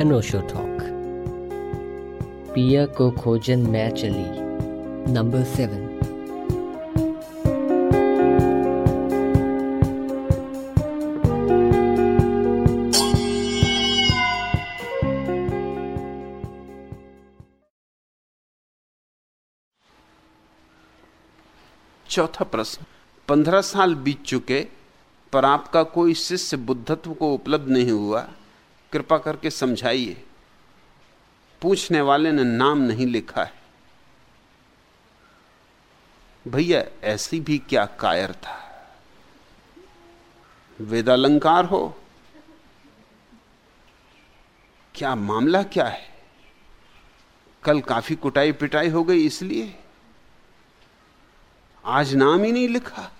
अनोशो talk पिया को खोजन मैं चली नंबर सेवन चौथा प्रश्न। पंद्रह साल बीत चुके, पर आपका कोई शिष्य बुद्धत्व को उपलब्ध नहीं हुआ। कृपा करके समझाइए। पूछने वाले ने नाम नहीं लिखा है। भैया, ऐसी भी क्या कायर था? वेदालंकार हो? क्या मामला क्या है? कल काफ़ी कुटाई पिटाई हो गई इसलिए? आज नाम ही नहीं लिखा।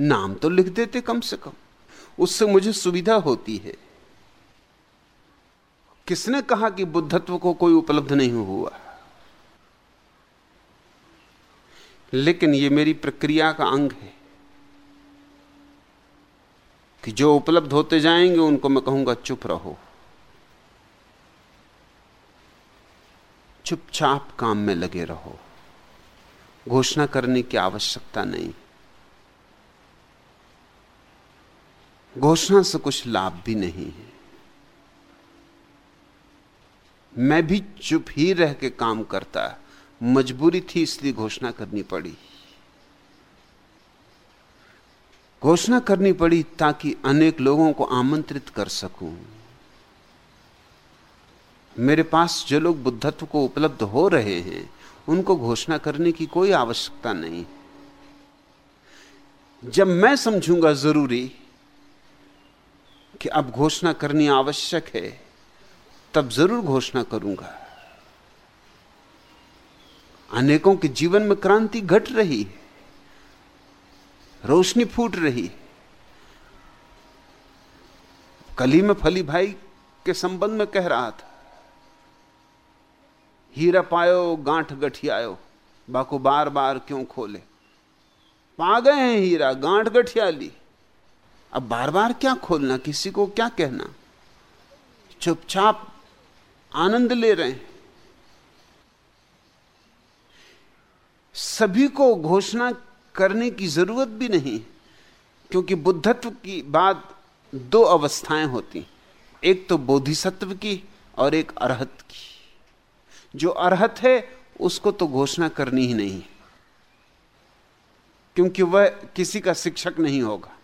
नाम तो लिख देते कम से कम। उससे मुझे सुविधा होती है। किसने कहा कि बुद्धत्व को कोई उपलब्ध नहीं हुआ? लेकिन यह मेरी प्रक्रिया का अंग है कि जो उपलब्ध होते जाएँगे, उनको मैं कहूँगा चुप रहो। चुपचाप काम में लगे रहो। घोषणा करने की आवश्यकता नहीं। घोषणा से कुछ लाभ भी नहीं है। मैं भी चुप ही रह के काम करता, मजबूरी थी इसलिए घोषणा करनी पड़ी। घोषणा करनी पड़ी ताकि अनेक लोगों को आमंत्रित कर सकूँ। मेरे पास जो लोग बुद्धत्व को उपलब्ध हो रहे हैं, उनको घोषणा करने की कोई आवश्यकता नहीं। जब मैं समझूँगा ज़रूरी कि अब घोषणा करनी आवश्यक है, तब ज़रूर घोषणा करूँगा। अनेकों के जीवन में क्रांति घट रही है, रोशनी फूट रही कली में फली भाई के संबंध में कह रहा था, हीरा पायो, गांठ गठियायो, बाको बार बार क्यों खोले? पा गए हैं हीरा, गांठ गठिया ली। अब बार बार क्या खोलना, किसी को क्या कहना? चुपचाप आनंद ले रहे हैं। सभी को घोषणा करने की ज़रूरत भी नहीं, क्योंकि बुद्धत्व की बात दो अवस्थाएँ होती एक तो बोधिसत्व की और एक अरहत की। जो अरहत है, उसको तो घोषणा करनी ही नहीं, क्योंकि वह किसी का शिक्षक नहीं होगा।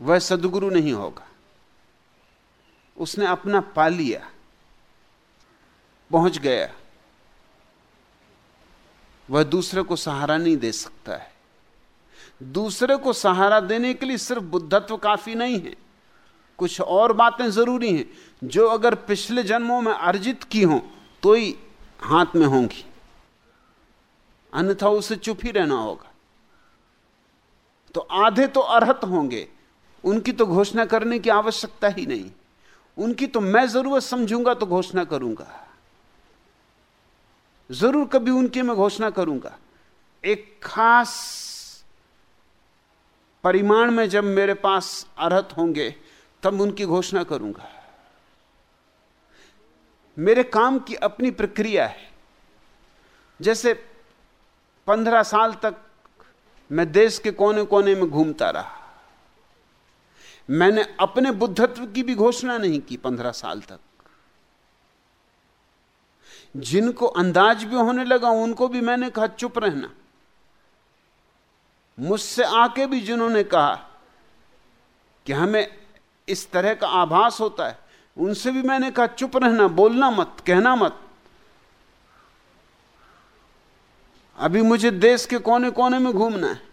वह सदगुरु नहीं होगा। उसने अपना पा लिया, पहुँच गया। वह दूसरे को सहारा नहीं दे सकता है। दूसरे को सहारा देने के लिए सिर्फ़ बुद्धत्व काफ़ी नहीं है। कुछ और बातें ज़रूरी हैं, जो अगर पिछले जन्मों में अर्जित की हों तो ही हाथ में होंगी। अन्यथा उसे चुप ही रहना होगा। तो आधे तो अर्हत होंगे उनकी तो घोषणा करने की आवश्यकता ही नहीं। उनकी तो मैं ज़रूरत समझूँगा तो घोषणा करूँगा। ज़रूर कभी उनकी मैं घोषणा करूँगा। एक खास परिमाण में जब मेरे पास अर्हत होंगे, तब उनकी घोषणा करूँगा। मेरे काम की अपनी प्रक्रिया है। जैसे पंद्रह साल तक मैं देश के कोने कोने में घूमता रहा। मैंने अपने बुद्धत्व की भी घोषणा नहीं की पंद्रह साल तक। जिनको अंदाज भी होने लगा, उनको भी मैंने कहा, चुप रहना। मुझसे आके भी जिन्होंने कहा कि हमें इस तरह का आभास होता है, उनसे भी मैंने कहा, चुप रहना, बोलना मत, कहना मत। अभी मुझे देश के कोने कोने में घूमना है।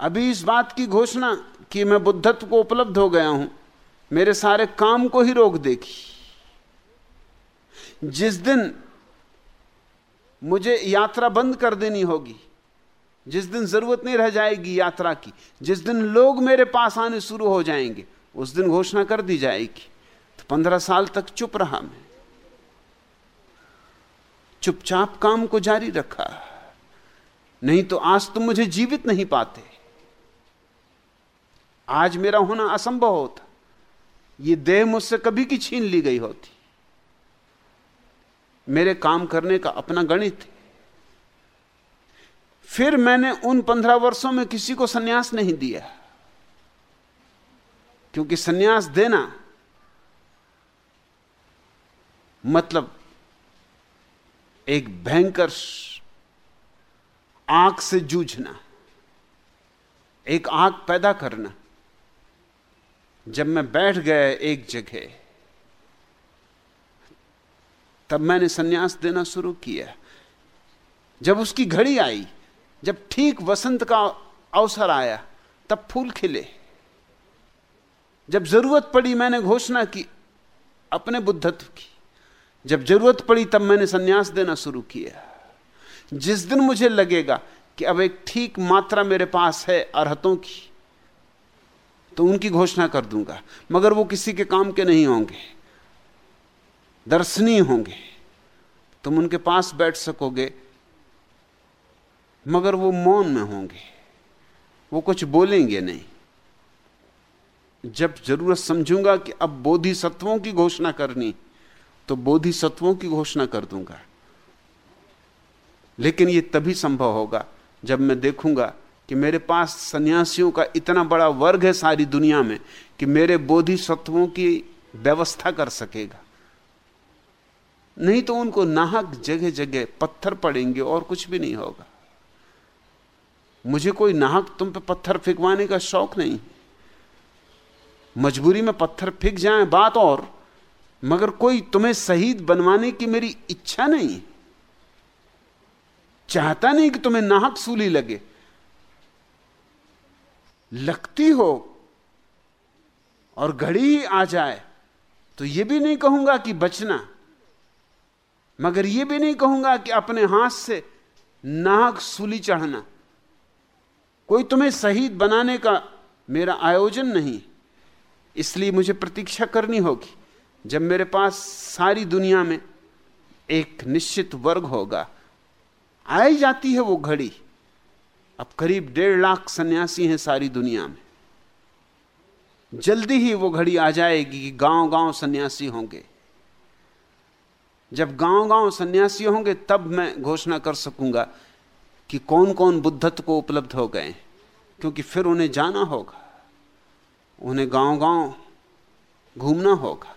अभी इस बात की घोषणा कि मैं बुद्धत्व को उपलब्ध हो गया हूँ। मेरे सारे काम को ही रोक देगी जिस दिन मुझे यात्रा बंद कर देनी होगी, जिस दिन ज़रूरत नहीं रह जाएगी यात्रा की, जिस दिन लोग मेरे पास आने शुरू हो जाएँगे, उस दिन घोषणा कर दी जाएगी। तो पंद्रह साल तक चुप रहा मैं। चुपचाप काम को जारी रखा। नहीं तो आज तुम मुझे जीवित नहीं पाते। आज मेरा होना असंभव होता। ये देह मुझसे कभी की छीन ली गई होती। मेरे काम करने का अपना गणित फिर मैंने उन पंद्रह वर्षों में किसी को सन्यास नहीं दिया। क्योंकि सन्यास देना मतलब एक भयंकर आँख से जूझना, एक आग पैदा करना। जब मैं बैठ गया एक जगह, तब मैंने सन्यास देना शुरू किया। जब उसकी घड़ी आई, जब ठीक वसंत का अवसर आया, तब फूल खिले। जब ज़रूरत पड़ी, मैंने घोषणा की अपने बुद्धत्व की। जब ज़रूरत पड़ी, तब मैंने सन्यास देना शुरू किया। जिस दिन मुझे लगेगा कि अब एक ठीक मात्रा मेरे पास है अरहतों की तो उनकी घोषणा कर दूँगा। मगर वो किसी के काम के नहीं होंगे। दर्शनीय होंगे। तुम उनके पास बैठ सकोगे। मगर वो मौन में होंगे। वो कुछ बोलेंगे नहीं। जब ज़रूरत समझूँगा कि अब बोधिसत्वों की घोषणा करनी तो बोधिसत्वों की घोषणा कर दूँगा। लेकिन यह तभी संभव होगा जब मैं देखूँगा कि मेरे पास सन्यासियों का इतना बड़ा वर्ग है सारी दुनिया में कि मेरे बोधिसत्वों की व्यवस्था कर सकेगा। नहीं तो उनको नाहक जगह जगह पत्थर पड़ेंगे और कुछ भी नहीं होगा। मुझे कोई नाहक तुम पे पत्थर फेंकवाने का शौक नहीं। मजबूरी में पत्थर फेंक जाए बात और, मगर कोई तुम्हें शहीद बनवाने की मेरी इच्छा नहीं। चाहता नहीं कि तुम्हें नाहक सूली लगे। लगती हो और घड़ी ही आ जाए तो यह भी नहीं कहूँगा कि बचना, मगर यह भी नहीं कहूँगा कि अपने हाथ से नाहक सूली चढ़ना। कोई तुम्हें शहीद बनाने का मेरा आयोजन नहीं, इसलिए मुझे प्रतीक्षा करनी होगी, जब मेरे पास सारी दुनिया में एक निश्चित वर्ग होगा। आई जाती है वो घड़ी। अब करीब डेढ़ लाख सन्यासी हैं सारी दुनिया में। जल्दी ही वो घड़ी आ जाएगी कि गाँव गाँव सन्यासी होंगे। जब गाँव गाँव सन्यासी होंगे, तब मैं घोषणा कर सकूँगा कि कौन कौन बुद्धत्व को उपलब्ध हो गए क्योंकि फिर उन्हें जाना होगा, उन्हें गाँव गाँव घूमना होगा,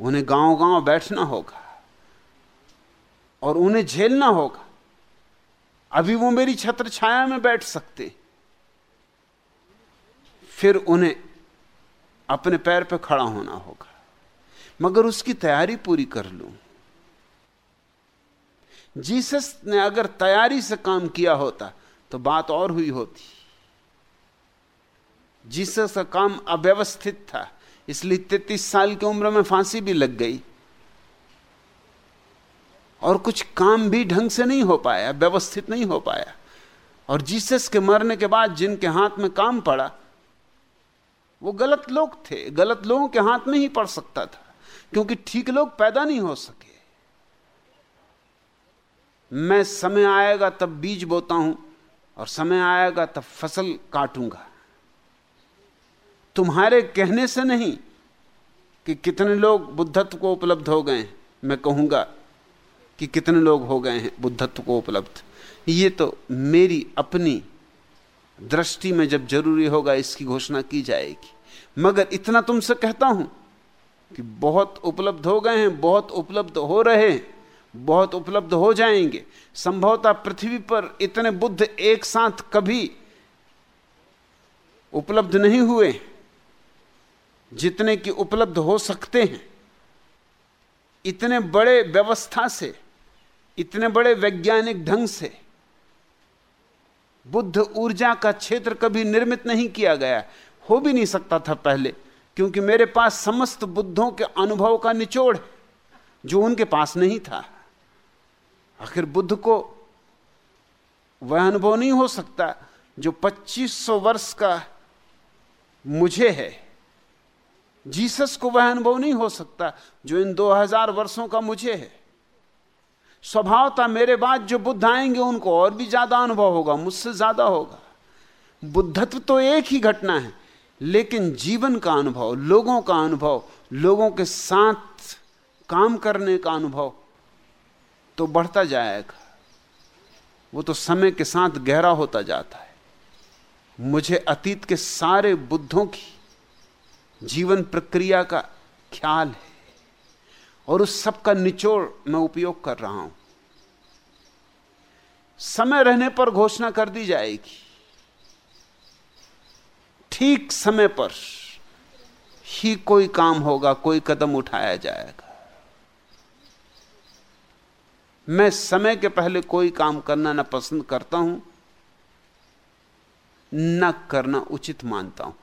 उन्हें गाँव गाँव बैठना होगा और उन्हें झेलना होगा। अभी वो मेरी छत्र छाया में बैठ सकते। फिर उन्हें अपने पैर पर खड़ा होना होगा। मगर उसकी तैयारी पूरी कर लूँ। जीसस ने अगर तैयारी से काम किया होता तो बात और हुई होती। जीसस का काम अव्यवस्थित था, इसलिए तैतीस साल की उम्र में फांसी भी लग गई। और कुछ काम भी ढंग से नहीं हो पाया, व्यवस्थित नहीं हो पाया। और जीसस के मरने के बाद जिनके हाथ में काम पड़ा, वो गलत लोग थे। गलत लोगों के हाथ में ही पड़ सकता था, क्योंकि ठीक लोग पैदा नहीं हो सके। मैं समय आएगा तब बीज बोता हूँ, और समय आएगा तब फ़सल काटूँगा। तुम्हारे कहने से नहीं कि कितने लोग बुद्धत्व को उपलब्ध हो गए मैं कहूँगा कि कितने लोग हो गए हैं बुद्धत्व को उपलब्ध। ये तो मेरी अपनी दृष्टि में जब ज़रूरी होगा इसकी घोषणा की जाएगी। मगर इतना तुमसे कहता हूँ कि बहुत उपलब्ध हो गए हैं, बहुत उपलब्ध हो रहे हैं, बहुत उपलब्ध हो जाएँगे। संभवतः पृथ्वी पर इतने बुद्ध एक साथ कभी उपलब्ध नहीं हुए जितने की उपलब्ध हो सकते हैं। इतने बड़े व्यवस्था से इतने बड़े वैज्ञानिक ढंग से बुद्ध ऊर्जा का क्षेत्र कभी निर्मित नहीं किया गया। हो भी नहीं सकता था पहले, क्योंकि मेरे पास समस्त बुद्धों के अनुभव का निचोड़ जो उनके पास नहीं था। आखिर बुद्ध को वह अनुभव नहीं हो सकता जो 2500 वर्ष का मुझे है। जीसस को वह अनुभव नहीं हो सकता जो इन 2000 वर्षों का मुझे है। स्वभावता मेरे बाद जो बुद्ध आएँगे, उनको और भी ज़्यादा अनुभव होगा, मुझसे ज़्यादा होगा। बुद्धत्व तो एक ही घटना है, लेकिन जीवन का अनुभव, लोगों का अनुभव, लोगों के साथ काम करने का अनुभव तो बढ़ता जाएगा। वो तो समय के साथ गहरा होता जाता है। मुझे अतीत के सारे बुद्धों की जीवन प्रक्रिया का ख्याल है। और उस सब का निचोड़ मैं उपयोग कर रहा हूँ। समय रहने पर घोषणा कर दी जाएगी। ठीक समय पर ही कोई काम होगा, कोई कदम उठाया जाएगा। मैं समय के पहले कोई काम करना ना पसंद करता हूँ, न करना उचित मानता हूँ।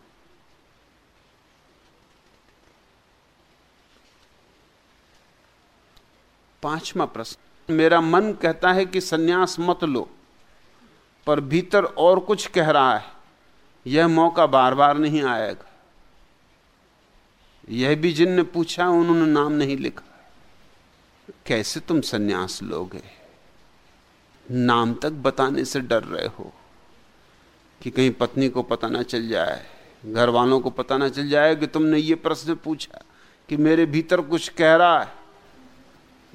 पांचवा प्रश्न। मेरा मन कहता है कि सन्यास मत लो, पर भीतर और कुछ कह रहा है। यह मौका बार बार नहीं आएगा। यह भी जिनने पूछा, उन्होंने नाम नहीं लिखा। कैसे तुम सन्यास लोगे? नाम तक बताने से डर रहे हो कि कहीं पत्नी को पता ना चल जाए घर वालों को पता ना चल जाए कि तुमने ये प्रश्न पूछा कि मेरे भीतर कुछ कह रहा है।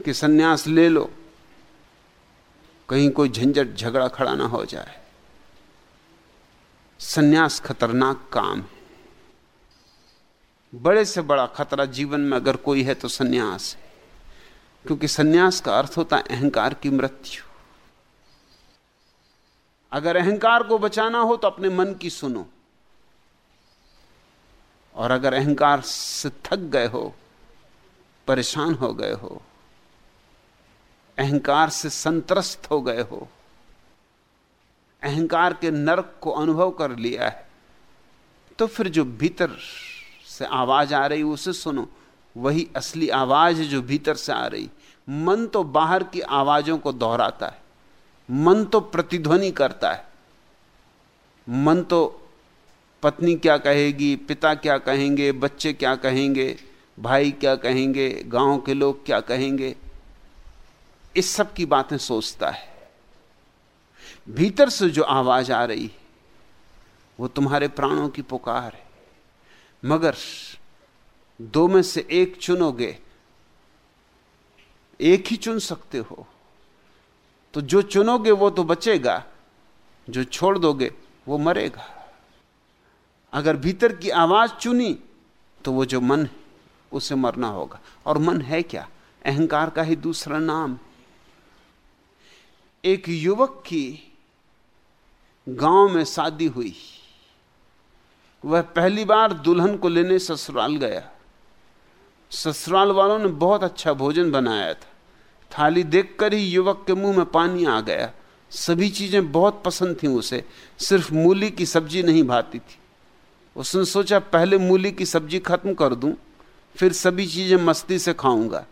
कि सन्यास ले लो। कहीं कोई झंझट झगड़ा खड़ा ना हो जाए। सन्यास खतरनाक काम है। बड़े से बड़ा खतरा जीवन में अगर कोई है तो सन्यास है। क्योंकि सन्यास का अर्थ होता है अहंकार की मृत्यु। अगर अहंकार को बचाना हो तो अपने मन की सुनो। और अगर अहंकार से थक गए हो, परेशान हो गए हो अहंकार से संतरस्त हो गए हो। अहंकार के नरक को अनुभव कर लिया है। तो फिर जो भीतर से आवाज़ आ रही, उसे सुनो। वही असली आवाज़ जो भीतर से आ रही। मन तो बाहर की आवाजों को दोहराता है। मन तो प्रतिध्वनि करता है। मन तो पत्नी क्या कहेगी, पिता क्या कहेंगे, बच्चे क्या कहेंगे, भाई क्या कहेंगे, गाँव के लोग क्या कहेंगे। इस सब की बातें सोचता है। भीतर से जो आवाज़ आ रही है वो तुम्हारे प्राणों की पुकार है। मगर दो में से एक चुनोगे, एक ही चुन सकते हो। तो जो चुनोगे वो तो बचेगा, जो छोड़ दोगे वो मरेगा। अगर भीतर की आवाज़ चुनी तो वो जो मन है, उसे मरना होगा। और मन है क्या? अहंकार का ही दूसरा नाम एक युवक की गाँव में शादी हुई। वह पहली बार दुल्हन को लेने ससुराल गया। ससुराल वालों ने बहुत अच्छा भोजन बनाया था। थाली देखकर ही युवक के मुँह में पानी आ गया। सभी चीज़ें बहुत पसंद थी उसे। सिर्फ़ मूली की सब्ज़ी नहीं भाती थी। उसने सोचा, पहले मूली की सब्ज़ी खत्म कर दूँ, फिर सभी चीज़ें मस्ती से खाऊँगा।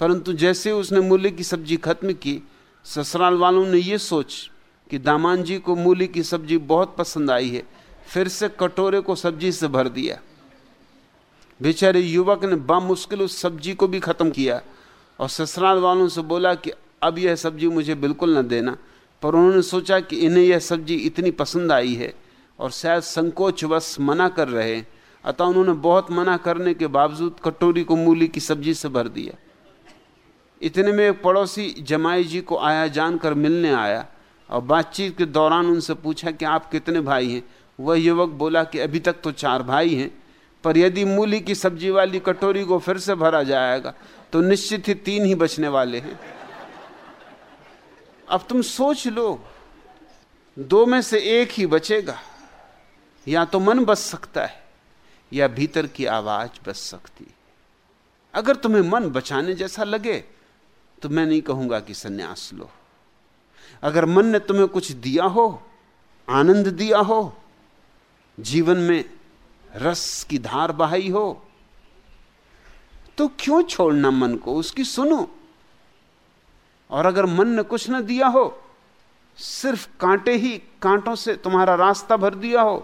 परंतु जैसे उसने मूली की सब्ज़ी खत्म की ससुराल वालों ने यह सोच कि दामान जी को मूली की सब्ज़ी बहुत पसंद आई है, फिर से कटोरे को सब्ज़ी से भर दिया। बेचारे युवक ने बामुश्किल उस सब्ज़ी को भी खत्म किया और ससुराल वालों से बोला कि अब यह सब्ज़ी मुझे बिल्कुल न देना, पर उन्होंने सोचा कि इन्हें यह सब्ज़ी इतनी पसंद आई है और शायद संकोचवश मना कर रहे अतः उन्होंने बहुत मना करने के बावजूद कटोरी को मूली की सब्ज़ी से भर दिया। इतने में एक पड़ोसी जमाई जी को आया, जानकर मिलने आया और बातचीत के दौरान उनसे पूछा कि आप कितने भाई हैं? वह युवक बोला कि अभी तक तो चार भाई हैं, पर यदि मूली की सब्ज़ी वाली कटोरी को फिर से भरा जाएगा तो निश्चित ही तीन ही बचने वाले हैं। अब तुम सोच लो, दो में से एक ही बचेगा। या तो मन बच सकता है, या भीतर की आवाज़ बच सकती अगर तुम्हें मन बचाने जैसा लगे तो मैं नहीं कहूँगा कि सन्यास लो। अगर मन ने तुम्हें कुछ दिया हो, आनंद दिया हो, जीवन में रस की धार बहाई हो तो क्यों छोड़ना मन को? उसकी सुनो। और अगर मन ने कुछ ना दिया हो, सिर्फ़ कांटे ही कांटों से तुम्हारा रास्ता भर दिया हो,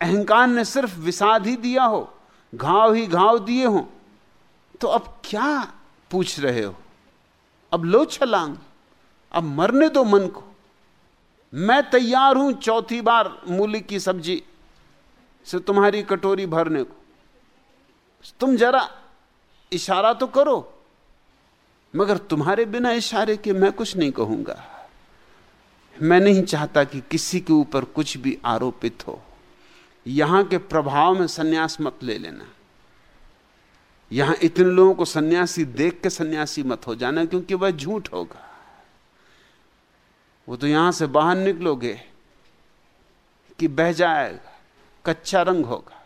अहंकार ने सिर्फ़ विषाद ही दिया हो, घाव ही घाव दिए हो तो अब क्या पूछ रहे हो। अब लो छलांग, अब मरने दो मन को। मैं तैयार हूँ चौथी बार मूली की सब्ज़ी से तुम्हारी कटोरी भरने को। तुम जरा इशारा तो करो, मगर तुम्हारे बिना इशारे के मैं कुछ नहीं कहूँगा। मैं नहीं चाहता कि किसी के ऊपर कुछ भी आरोपित हो। यहाँ के प्रभाव में सन्यास मत ले लेना। यहाँ इतने लोगों को सन्यासी देख के सन्यासी मत हो जाना, क्योंकि वह झूठ होगा। वो तो यहाँ से बाहर निकलोगे कि बह जाएगा, कच्चा रंग होगा।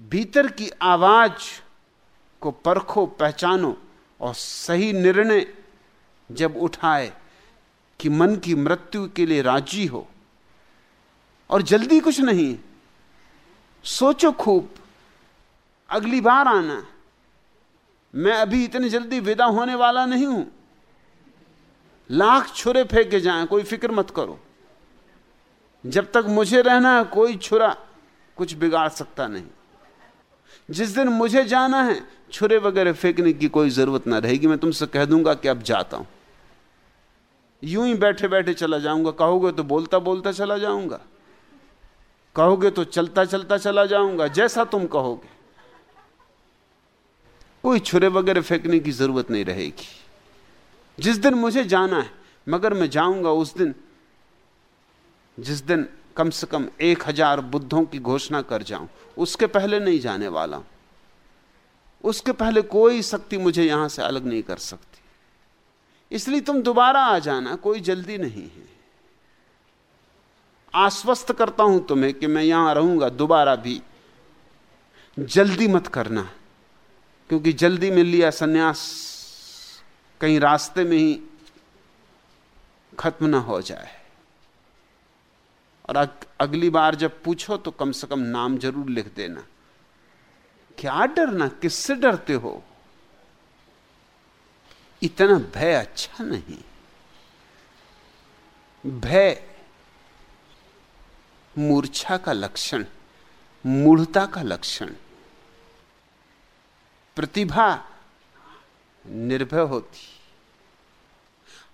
भीतर की आवाज़ को परखो, पहचानो और सही निर्णय जब उठाए कि मन की मृत्यु के लिए राज़ी हो। और जल्दी कुछ नहीं, सोचो खूब अगली बार आना। मैं अभी इतनी जल्दी विदा होने वाला नहीं हूँ। लाख छुरे फेंके जाएँ, कोई फ़िक्र मत करो। जब तक मुझे रहना है, कोई छुरा कुछ बिगाड़ सकता नहीं। जिस दिन मुझे जाना है, छुरे वगैरह फेंकने की कोई ज़रूरत ना रहेगी। मैं तुमसे कह दूँगा कि अब जाता हूँ। यूँ ही बैठे बैठे चला जाऊँगा। कहोगे तो बोलता बोलता चला जाऊँगा। कहोगे तो चलता चलता चला जाऊँगा। जैसा तुम कहोगे। कोई छुरे वगैरह फेंकने की ज़रूरत नहीं रहेगी। जिस दिन मुझे जाना है, मगर मैं जाऊँगा उस दिन, जिस दिन कम से कम एक हज़ार बुद्धों की घोषणा कर जाऊँ, उसके पहले नहीं जाने वाला। हूँ उसके पहले कोई शक्ति मुझे यहाँ से अलग नहीं कर सकती। इसलिए तुम दोबारा आ जाना, कोई जल्दी नहीं है। आश्वस्त करता हूँ तुम्हें कि मैं यहाँ रहूँगा, दोबारा भी। जल्दी मत करना। क्योंकि जल्दी मिल लिया सन्यास, कहीं रास्ते में ही खत्म ना हो जाए। और अगली बार जब पूछो तो कम से कम नाम ज़रूर लिख देना। क्या डरना? किससे डरते हो? इतना भय अच्छा नहीं। भय मूर्छा का लक्षण, मूढ़ता का लक्षण। प्रतिभा निर्भय होती।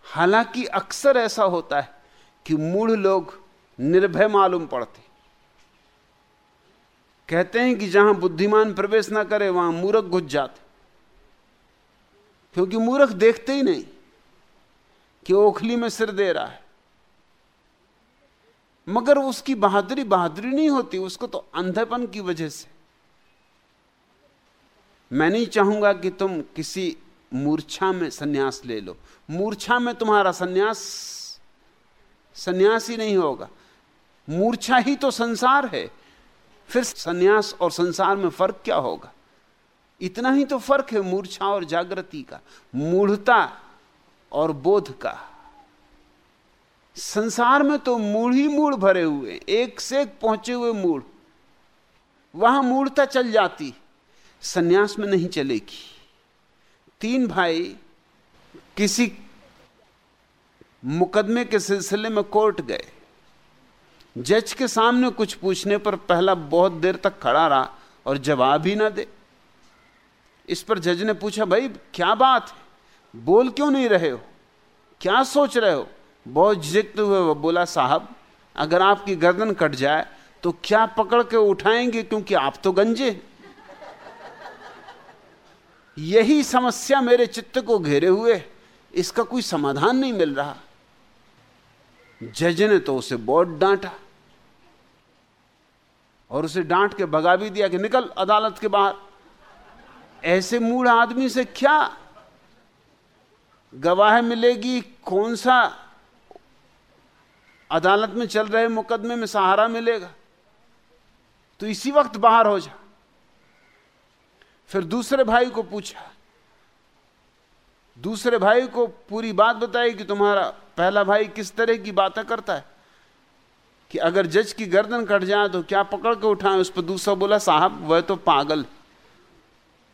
हालाँकि अक्सर ऐसा होता है कि मूढ़ लोग निर्भय मालूम पड़ते। कहते हैं कि जहाँ बुद्धिमान प्रवेश ना करे, वहाँ मूर्ख घुस जाते। क्योंकि मूर्ख देखते ही नहीं कि ओखली में सिर दे रहा है। मगर उसकी बहादुरी बहादुरी नहीं होती, उसको तो अंधेपन की वजह से। मैं नहीं चाहूँगा कि तुम किसी मूर्छा में सन्यास ले लो। मूर्छा में तुम्हारा सन्यास सन्यास ही नहीं होगा। मूर्छा ही तो संसार है। फिर सन्यास और संसार में फ़र्क क्या होगा? इतना ही तो फ़र्क है मूर्छा और जागृति का, मूढ़ता और बोध का। संसार में तो मूढ़ ही मूढ़ भरे हुए एक से एक पहुँचे हुए मूढ़। वहाँ मूढ़ता चल जाती। सन्यास में नहीं चलेगी। तीन भाई किसी मुकदमे के सिलसिले में कोर्ट गए। जज के सामने कुछ पूछने पर पहला बहुत देर तक खड़ा रहा और जवाब ही ना दे। इस पर जज ने पूछा, भाई, क्या बात है? बोल क्यों नहीं रहे हो? क्या सोच रहे हो? बहुत झिझकते हुए वो बोला, साहब, अगर आपकी गर्दन कट जाए तो क्या पकड़ के उठाएँगे? क्योंकि आप तो गंजे यही समस्या मेरे चित्त को घेरे हुए, इसका कोई समाधान नहीं मिल रहा। जज ने तो उसे बहुत डांटा और उसे डांट के भगा भी दिया कि निकल अदालत के बाहर। ऐसे मूड आदमी से क्या गवाह मिलेगी? कौन सा अदालत में चल रहे मुकदमे में सहारा मिलेगा? तो इसी वक्त बाहर हो जा। फिर दूसरे भाई को पूछा। दूसरे भाई को पूरी बात बताई कि तुम्हारा पहला भाई किस तरह की बातें करता है? कि अगर जज की गर्दन कट जाए तो क्या पकड़ के उठाएँ? उस पर दूसरा बोला, साहब, वह तो पागल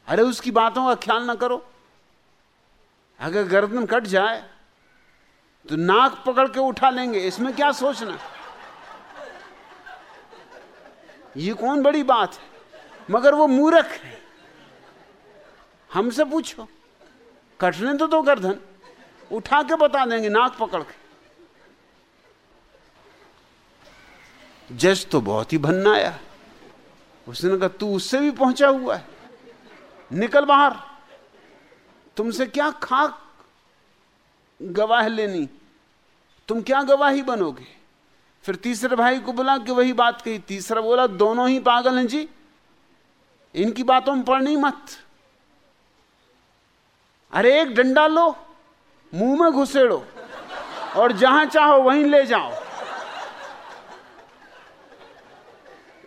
अरे, उसकी बातों का ख्याल ना करो। अगर गर्दन कट जाए तो नाक पकड़ के उठा लेंगे। इसमें क्या सोचना? ये कौन बड़ी बात है? मगर वो मूर्ख है। हमसे पूछो। कटने तो दो गर्दन, उठा के बता देंगे, नाक पकड़ के। जज तो बहुत ही भन्नाया उसने कहा, तू उससे भी पहुँचा हुआ है। निकल बाहर। तुमसे क्या खाक गवाह लेनी? तुम क्या गवाही बनोगे? फिर तीसरे भाई को बोला कि वही बात कही। तीसरा बोला, दोनों ही पागल हैं जी। इनकी बातों में पढ़नी मत। अरे एक डंडा लो, मुँह में घुसेड़ो, और जहाँ चाहो वहीं ले जाओ।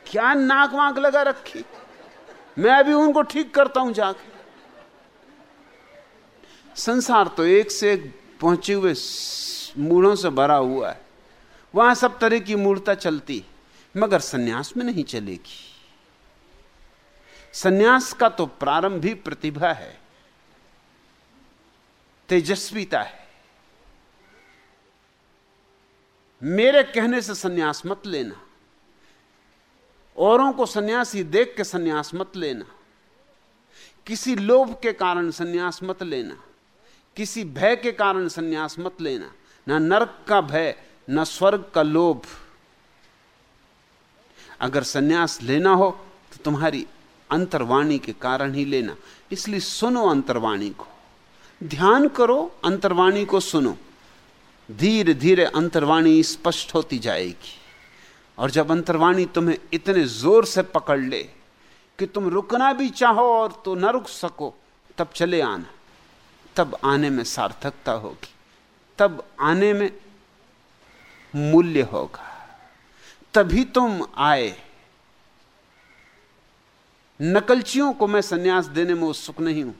क्या नाक वाक लगा रखी? मैं अभी उनको ठीक करता हूँ जाके। संसार तो एक से एक पहुँचे हुए मूढ़ों से भरा हुआ है। वहाँ सब तरह की मूर्ता चलती, मगर सन्यास में नहीं चलेगी। सन्यास का तो प्रारंभ भी प्रतिभा है। तेजस्वीता है। मेरे कहने से सन्यास मत लेना। औरों को सन्यासी देख के सन्यास मत लेना। किसी लोभ के कारण सन्यास मत लेना। किसी भय के कारण सन्यास मत लेना। ना नरक का भय, ना स्वर्ग का लोभ। अगर सन्यास लेना हो तो तुम्हारी अंतर्वाणी के कारण ही लेना। इसलिए सुनो अंतर्वाणी को। ध्यान करो, अंतर्वाणी को सुनो। धीरे धीरे अंतर्वाणी स्पष्ट होती जाएगी। और जब अंतर्वाणी तुम्हें इतने ज़ोर से पकड़ ले कि तुम रुकना भी चाहो और तो न रुक सको, तब चले आना। तब आने में सार्थकता होगी। तब आने में मूल्य होगा। तभी तुम आए। नकलचियों को मैं सन्यास देने में उत्सुक नहीं हूँ।